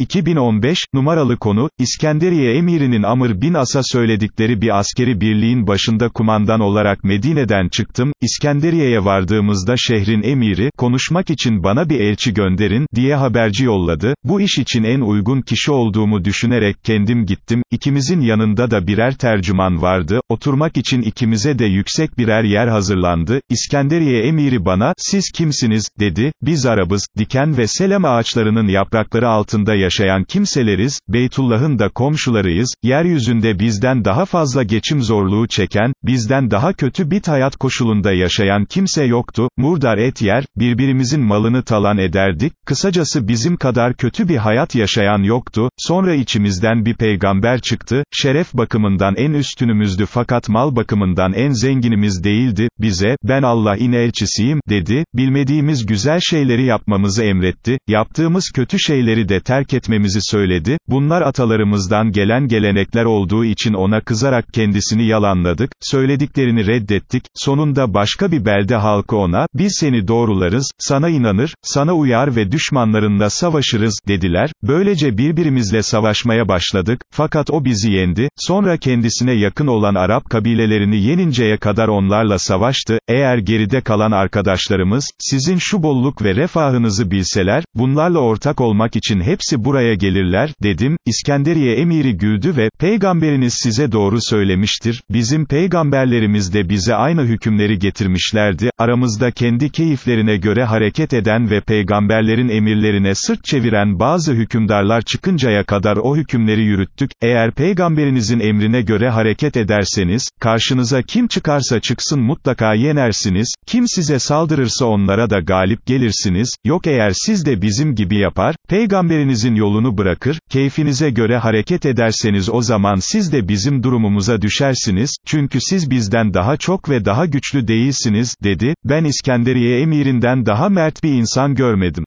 2015, numaralı konu, İskenderiye emirinin Amr bin As'a söyledikleri bir askeri birliğin başında kumandan olarak Medine'den çıktım, İskenderiye'ye vardığımızda şehrin emiri, konuşmak için bana bir elçi gönderin, diye haberci yolladı, bu iş için en uygun kişi olduğumu düşünerek kendim gittim, ikimizin yanında da birer tercüman vardı, oturmak için ikimize de yüksek birer yer hazırlandı, İskenderiye emiri bana, siz kimsiniz, dedi, biz Arabız, diken ve selem ağaçlarının yaprakları altında yaşayan kimseleriz, Beytullah'ın da komşularıyız, yeryüzünde bizden daha fazla geçim zorluğu çeken, bizden daha kötü bit hayat koşulunda yaşayan kimse yoktu, murdar et yer, birbirimizin malını talan ederdik, kısacası bizim kadar kötü bir hayat yaşayan yoktu, sonra içimizden bir peygamber çıktı, şeref bakımından en üstünümüzdü fakat mal bakımından en zenginimiz değildi, bize, ben Allah'ın elçisiyim, dedi, bilmediğimiz güzel şeyleri yapmamızı emretti, yaptığımız kötü şeyleri de terk etmemizi söyledi, bunlar atalarımızdan gelen gelenekler olduğu için ona kızarak kendisini yalanladık, söylediklerini reddettik, sonunda başka bir belde halkı ona, biz seni doğrularız, sana inanır, sana uyar ve düşmanlarınla savaşırız, dediler, böylece birbirimizle savaşmaya başladık, fakat o bizi yendi, sonra kendisine yakın olan Arap kabilelerini yeninceye kadar onlarla savaştı, eğer geride kalan arkadaşlarımız, sizin şu bolluk ve refahınızı bilseler, bunlarla ortak olmak için hepsi buraya gelirler, dedim, İskenderiye emiri güldü ve, peygamberiniz size doğru söylemiştir, bizim peygamberlerimiz de bize aynı hükümleri getirmişlerdi, aramızda kendi keyiflerine göre hareket eden ve peygamberlerin emirlerine sırt çeviren bazı hükümdarlar çıkıncaya kadar o hükümleri yürüttük, eğer peygamberinizin emrine göre hareket ederseniz, karşınıza kim çıkarsa çıksın mutlaka yenersiniz, kim size saldırırsa onlara da galip gelirsiniz, yok eğer siz de bizim gibi yapar, peygamberinizin yolunu bırakır, keyfinize göre hareket ederseniz o zaman siz de bizim durumumuza düşersiniz, çünkü siz bizden daha çok ve daha güçlü değilsiniz, dedi, ben İskenderiye emirinden daha mert bir insan görmedim.